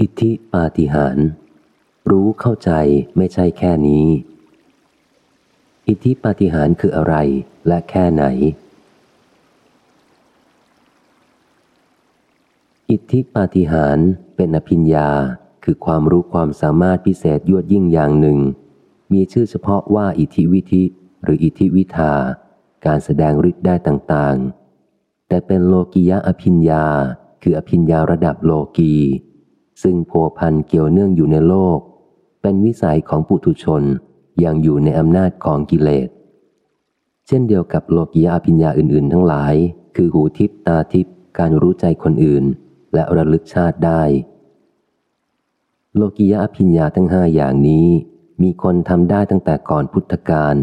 อิทธิปาฏิหารรู้เข้าใจไม่ใช่แค่นี้ อิทธิปาฏิหารคืออะไรและแค่ไหน อิทธิปาฏิหารเป็นอภิญญาคือความรู้ความสามารถพิเศษยวดยิ่งอย่างหนึ่ง มีชื่อเฉพาะว่าอิทธิวิธิหรืออิทธิวิทา การแสดงฤทธิ์ได้ต่างๆ แต่เป็นโลกิยะอภิญญา คืออภิญญาระดับโลกี ซึ่งโพพันเกี่ยวเนื่องอยู่ในโลก เป็นวิสัยของปุถุชนยังอยู่ในอำนาจของกิเลส เช่นเดียวกับโลกียาปิญญาอื่น ๆ ทั้งหลาย คือหูทิพตาทิพการรู้ใจคนอื่น และระลึกชาติได้ โลกียาปิญญาทั้งห้าอย่างนี้ มีคนทำได้ตั้งแต่ก่อนพุทธกาล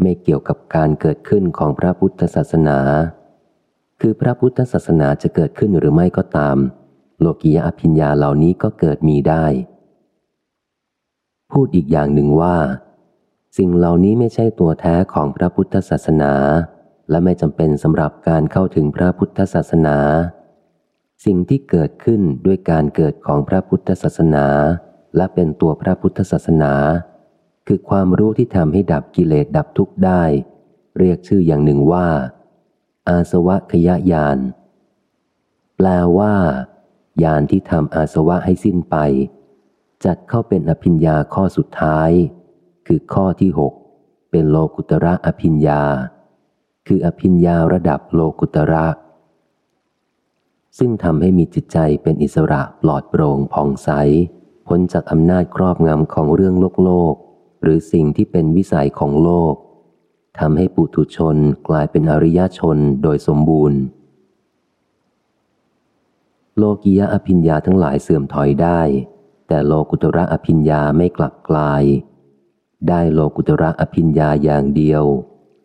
ไม่เกี่ยวกับการเกิดขึ้นของพระพุทธศาสนา คือพระพุทธศาสนาจะเกิดขึ้นหรือไม่ก็ตาม โลกียอภิญญาเหล่านี้ก็เกิดมีได้ พูดอีกอย่างหนึ่งว่า สิ่งเหล่านี้ไม่ใช่ตัวแท้ของพระพุทธศาสนา และไม่จำเป็นสำหรับการเข้าถึงพระพุทธศาสนา สิ่งที่เกิดขึ้นด้วยการเกิดของพระพุทธศาสนา และเป็นตัวพระพุทธศาสนา คือความรู้ที่ทำให้ดับกิเลสดับทุกข์ได้ เรียกชื่ออย่างหนึ่งว่า อาสวะขยายานแปลว่า ญาณที่ทำอาสวะให้สิ้นไป จัดเข้าเป็นอภิญญาข้อสุดท้าย คือข้อที่หกเป็นโลกุตระอภิญญา คืออภิญญาระดับโลกุตระ ซึ่งทำให้มีจิตใจเป็นอิสระปลอดโปร่งผ่องใสพ้นจากอำนาจครอบงำของเรื่องโลกโลก หรือสิ่งที่เป็นวิสัยของโลกทำให้ปุถุชนกลายเป็นอริยชนโดยสมบูรณ์ โลกียะอภิญญาทั้งหลายเสื่อมถอยได้ แต่โลกุตระอภิญญาไม่กลับกลาย ได้โลกุตระอภิญญาอย่างเดียว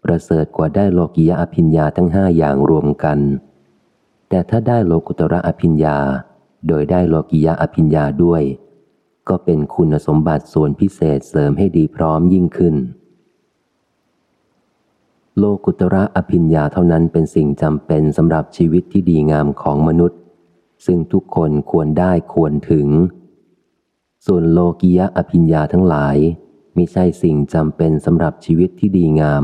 ประเสริฐกว่าได้โลกียะอภิญญาทั้งห้าอย่างรวมกัน แต่ถ้าได้โลกุตระอภิญญา โดยได้โลกียะอภิญญาด้วย ก็เป็นคุณสมบัติส่วนพิเศษเสริมให้ดีพร้อมยิ่งขึ้น โลกุตระอภิญญาเท่านั้นเป็นสิ่งจำเป็นสำหรับชีวิตที่ดีงามของมนุษย์ ซึ่งทุกคนควรได้ควรถึง ส่วนโลกียะอภิญญาทั้งหลายมิใช่สิ่งจำเป็นสำหรับชีวิตที่ดีงาม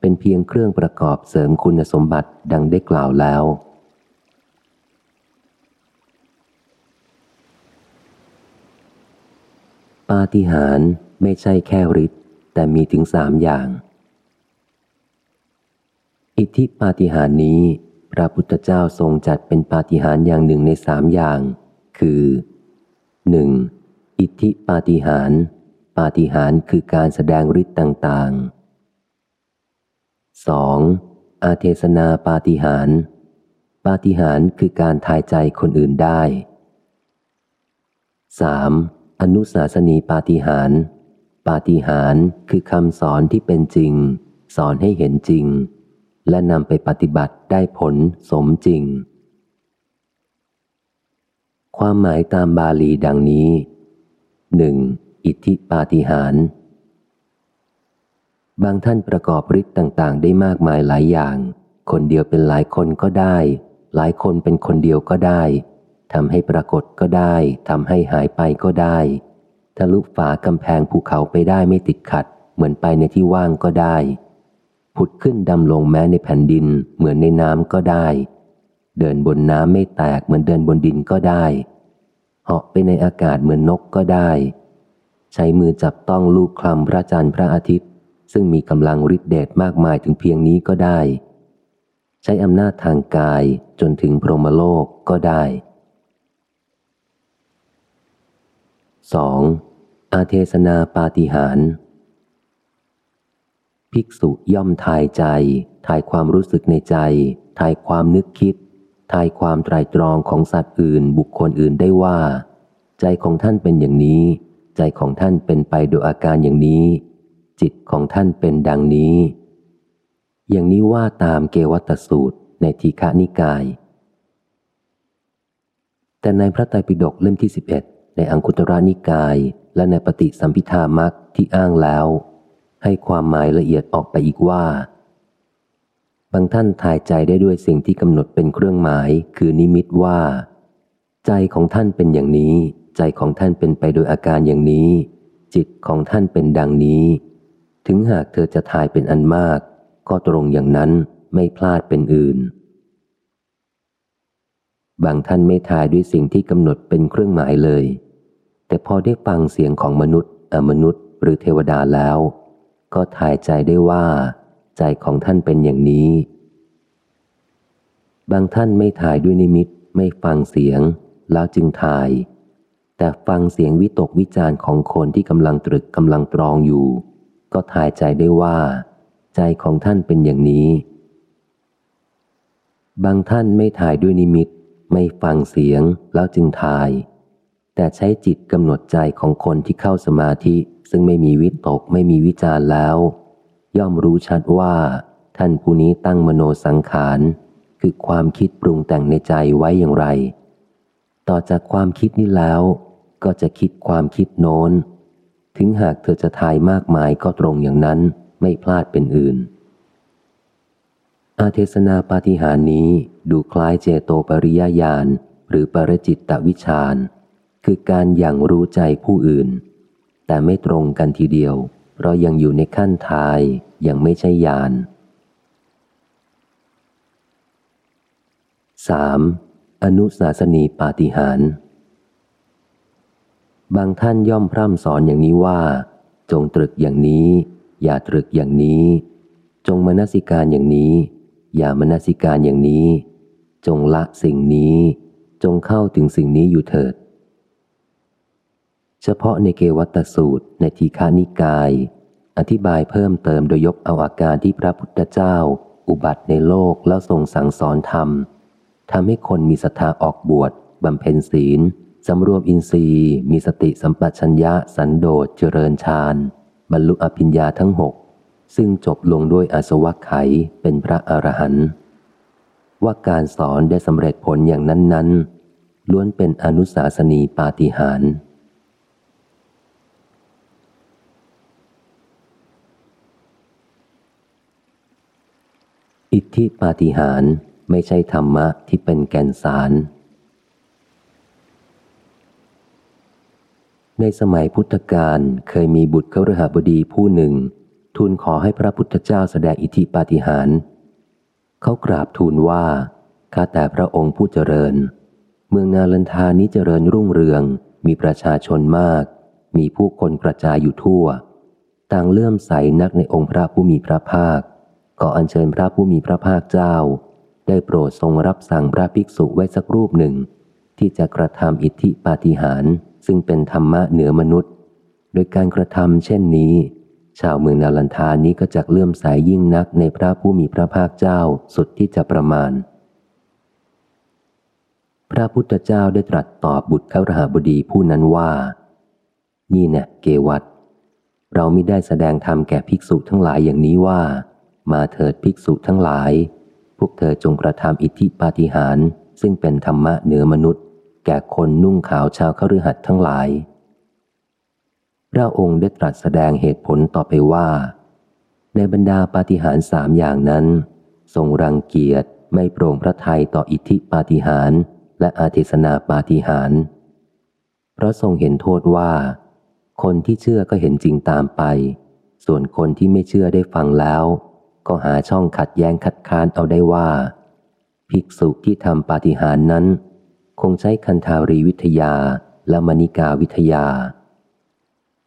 เป็นเพียงเครื่องประกอบเสริมคุณสมบัติดังได้กล่าวแล้ว ปาฏิหาริย์ไม่ใช่แค่ฤทธิ์แต่มีถึงสามอย่าง อิทธิปาฏิหาริย์นี้ พระพุทธเจ้าทรงจัดเป็นปาฏิหาริย์อย่างหนึ่งในสามอย่าง คือหนึ่งอิทธิปาฏิหาริย์ปาฏิหาริย์คือการแสดงฤทธิ์ต่างๆสองอาเทศนาปาฏิหาริย์ปาฏิหาริย์คือการทายใจคนอื่นได้สามอนุสาสนีปาฏิหาริย์ปาฏิหาริย์คือคำสอนที่เป็นจริง สอนให้เห็นจริง และนำไปปฏิบัติได้ผลสมจริง ความหมายตามบาลีดังนี้หนึ่งอิทธิปาฏิหาริย์บางท่านประกอบฤทธิ์ต่าง ๆ ได้มากมายหลายอย่าง คนเดียวเป็นหลายคนก็ได้ หลายคนเป็นคนเดียวก็ได้ทำให้ปรากฏก็ได้ทำให้หายไปก็ได้ทะลุฝากำแพงภูเขาไปได้ไม่ติดขัด เหมือนไปในที่ว่างก็ได้ ผุดขึ้นดำลงแม้ในแผ่นดินเหมือนในน้ำก็ได้ เดินบนน้ำไม่แตกเหมือนเดินบนดินก็ได้ เหาะไปในอากาศเหมือนนกก็ได้ ใช้มือจับต้องลูกคลำพระจันทร์พระอาทิตย์ ซึ่งมีกำลังฤทธิเดชมากมายถึงเพียงนี้ก็ได้ ใช้อำนาจทางกายจนถึงพรหมโลกก็ได้ 2. อาเทศนาปาฏิหาริย์ ภิกษุย่อมทายใจ ทายความรู้สึกในใจ ทายความนึกคิด ทายความไตรตรองของสัตว์อื่น บุคคลอื่นได้ว่า ใจของท่านเป็นอย่างนี้ ใจของท่านเป็นไปโดยอาการอย่างนี้ จิตของท่านเป็นดังนี้ อย่างนี้ว่าตามเกวัตสูตรในทีฆานิกาย แต่ในพระไตรปิฎกเล่มที่ 11 ในอังคุตรานิกาย และในปฏิสัมพิธามักที่อ้างแล้ว ให้ความหมายละเอียดออกไปอีกว่า บางท่านทายใจได้ด้วยสิ่งที่กำหนดเป็นเครื่องหมาย คือนิมิตว่า ใจของท่านเป็นอย่างนี้ ใจของท่านเป็นไปโดยอาการอย่างนี้ จิตของท่านเป็นดังนี้ ถึงหากเธอจะทายเป็นอันมาก ก็ตรงอย่างนั้นไม่พลาดเป็นอื่น บางท่านไม่ทายด้วยสิ่งที่กำหนดเป็นเครื่องหมายเลย แต่พอได้ฟังเสียงของมนุษย์อมนุษย์ หรือเทวดาแล้ว ก็ทายใจได้ว่า ใจของท่านเป็นอย่างนี้ บางท่านไม่ทายด้วยนิมิตไม่ฟังเสียง แล้วจึงทาย แต่ฟังเสียงวิตกวิจารณ์ของคนที่กำลังตรึกกำลังตรองอยู่ ก็ทายใจได้ว่า ใจของท่านเป็นอย่างนี้ บางท่านไม่ทายด้วยนิมิต ไม่ฟังเสียงแล้วจึงทาย แต่ใช้จิตกำหนดใจของคนที่เข้าสมาธิ ซึ่งไม่มีวิตกไม่มีวิจารแล้ว ย่อมรู้ชัดว่า ท่านผู้นี้ตั้งมโนสังขาร คือความคิดปรุงแต่งในใจไว้อย่างไร ต่อจากความคิดนี้แล้ว ก็จะคิดความคิดโน้น ถึงหากเธอจะทายมากมายก็ตรงอย่างนั้นไม่พลาดเป็นอื่น อาเทศนาปาฏิหารนี้ดูคล้ายเจโตปริยญาณหรือปรจิตตวิชานคือการอย่างรู้ใจผู้อื่น แต่ไม่ตรงกันทีเดียว เพราะยังอยู่ในขั้นทายยังไม่ใช่ญาณ 3. อนุสาสนีปาฏิหาร บางท่านย่อมพร่ำสอนอย่างนี้ว่า จงตรึกอย่างนี้ อย่าตรึกอย่างนี้ จงมนสิการอย่างนี้ อย่ามนสิการอย่างนี้ จงละสิ่งนี้ จงเข้าถึงสิ่งนี้อยู่เถิด เฉพาะในเกวัตสูตรในทีฆานิกาย อธิบายเพิ่มเติมโดยยกเอาอาการที่พระพุทธเจ้า อุบัติในโลกแล้วทรงสั่งสอนธรรมทำให้คนมีศรัทธาออกบวชบำเพ็ญศีลสำรวมอินทรีย์ มีสติสัมปชัญญะสันโดษเจริญฌานบรรลุอภิญญาทั้งหกซึ่งจบลงด้วยอาสวัคไขเป็นพระอรหันต์ว่าการสอนได้สำเร็จผลอย่างนั้น ๆ ล้วนเป็นอนุสาสนีปาฏิหาริย์ อิทธิปาฏิหาริย์ไม่ใช่ธรรมะที่เป็นแก่นสาร ในสมัยพุทธกาลเคยมีบุตรเขารหบดีผู้หนึ่ง ทูลขอให้พระพุทธเจ้าแสดงอิทธิปาฏิหาริย์เขากราบทูลว่า ข้าแต่พระองค์ผู้เจริญ เมืองนาลันทานี้เจริญรุ่งเรือง มีประชาชนมาก มีผู้คนกระจายอยู่ทั่ว ต่างเลื่อมใสนักในองค์พระผู้มีพระภาค ก็อัญเชิญพระผู้มีพระภาคเจ้า ได้โปรดทรงรับสั่งพระภิกษุไว้สักรูปหนึ่ง ที่จะกระทำอิทธิปาฏิหาริย์ซึ่งเป็นธรรมะเหนือมนุษย์ โดยการกระทำเช่นนี้ ชาวเมืองนาลันทานี้ก็จะเลื่อมสายยิ่งนักในพระผู้มีพระภาคเจ้าสุดที่จะประมาณ พระพุทธเจ้าได้ตรัสตอบบุตรข้ารหบดีผู้นั้นว่า นี่เนี่ยเกวัตเราไม่ได้แสดงธรรมแก่ภิกษุทั้งหลายอย่างนี้ว่า มาเถิดภิกษุทั้งหลาย พวกเธอจงกระทำอิทธิปาฏิหาริย์ซึ่งเป็นธรรมะเหนือมนุษย์ แก่คนนุ่งขาวชาวคฤหัสทั้งหลาย พระองค์ได้ตรัสแสดงเหตุผลต่อไปว่า ในบรรดาปาฏิหาริย์สามอย่างนั้น ทรงรังเกียจไม่โปร่งพระทัยต่ออิทธิปาฏิหาริย์และอาเทศนาปาฏิหาริย์เพราะทรงเห็นโทษว่า คนที่เชื่อก็เห็นจริงตามไป ส่วนคนที่ไม่เชื่อได้ฟังแล้ว ก็หาช่องขัดแย้งคัดค้านเอาได้ว่า ภิกษุที่ทำปาฏิหาริย์นั้น คงใช้คันธารีวิทยาและมณิกาวิทยา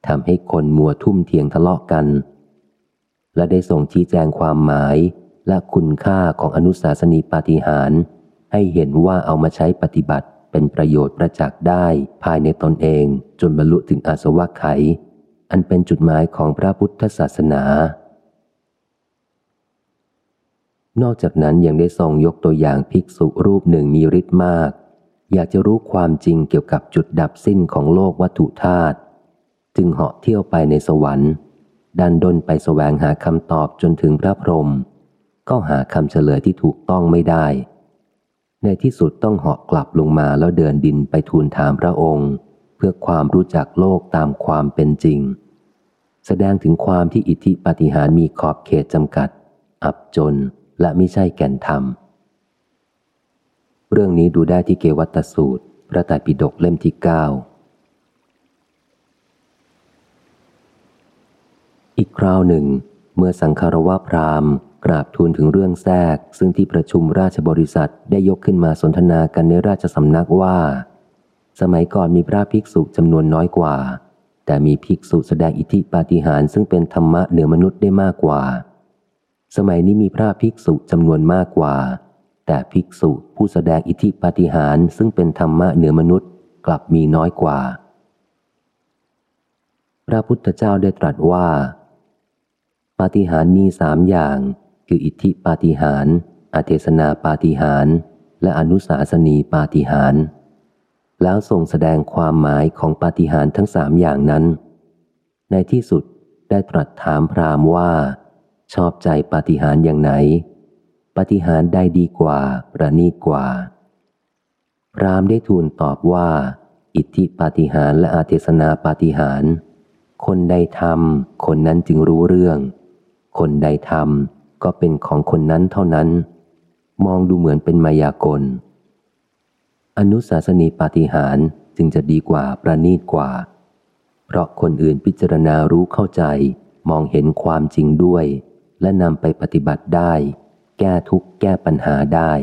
ทำให้คนมัวทุ่มเทียงทะเลาะกัน และได้ส่งชี้แจงความหมายและคุณค่าของอนุสาสนีปาฏิหาริย์ให้เห็นว่าเอามาใช้ปฏิบัติเป็นประโยชน์ประจักษ์ได้ภายในตนเองจนบรรลุถึงอาสวะไข อันเป็นจุดหมายของพระพุทธศาสนา นอกจากนั้นยังได้ทรงยกตัวอย่างภิกษุรูปหนึ่งมีฤทธิ์มาก อยากจะรู้ความจริงเกี่ยวกับจุดดับสิ้นของโลกวัตถุธาตุจึงเหาะเที่ยวไปในสวรรค์ดันดนไปสแสวงหาคำตอบจนถึงพระพรหมก็หาคำเฉลยที่ถูกต้องไม่ได้ ในที่สุดต้องเหาะกลับลงมาแล้วเดินดินไปทูลถามพระองค์ เพื่อความรู้จักโลกตามความเป็นจริง แสดงถึงความที่อิทธิปฏิหารมีขอบเขตจำกัด อับจน และไม่ใช่แก่นธรรม เรื่องนี้ดูได้ที่เกวัตสูตร พระไตรปิฎกเล่มที่เก้าอีกคราวหนึ่ง เมื่อสังคารวะพราหมณ์ กราบทูลถึงเรื่องแทรก ซึ่งที่ประชุมราชบริษัทได้ยกขึ้นมาสนทนากันในราชสำนักว่า สมัยก่อนมีพระภิกษุจำนวนน้อยกว่า แต่มีภิกษุแสดงอิทธิปาฏิหาริย์ซึ่งเป็นธรรมะเหนือมนุษย์ได้มากกว่า สมัยนี้มีพระภิกษุจำนวนมากกว่า แต่ภิกษุผู้แสดงอิทธิปาฏิหาริย์ซึ่งเป็นธรรมะเหนือมนุษย์กลับมีน้อยกว่า พระพุทธเจ้าได้ตรัสว่า ปาฏิหาริย์มีสามอย่าง คืออิทธิปาฏิหาริย์อเทศนาปาฏิหาริย์และอนุสาสนีปาฏิหาริย์แล้วทรงแสดงความหมายของปาฏิหาริย์ทั้งสามอย่างนั้น ในที่สุดได้ตรัสถามพราหมณ์ว่า ชอบใจปาฏิหาริย์อย่างไหน ปาฏิหาริย์ได้ดีกว่าประณีตกว่า พรามได้ทูลตอบว่า อิทธิปาฏิหาริย์และอาเทศนาปาฏิหาริย์คนใดทำคนนั้นจึงรู้เรื่อง คนใดทำก็เป็นของคนนั้นเท่านั้น มองดูเหมือนเป็นมายากล อนุสาสนีปาฏิหาริย์จึงจะดีกว่าประณีตกว่า เพราะคนอื่นพิจารณารู้เข้าใจ มองเห็นความจริงด้วย และนำไปปฏิบัติได้ แก้ทุกข์แก้ปัญหาได้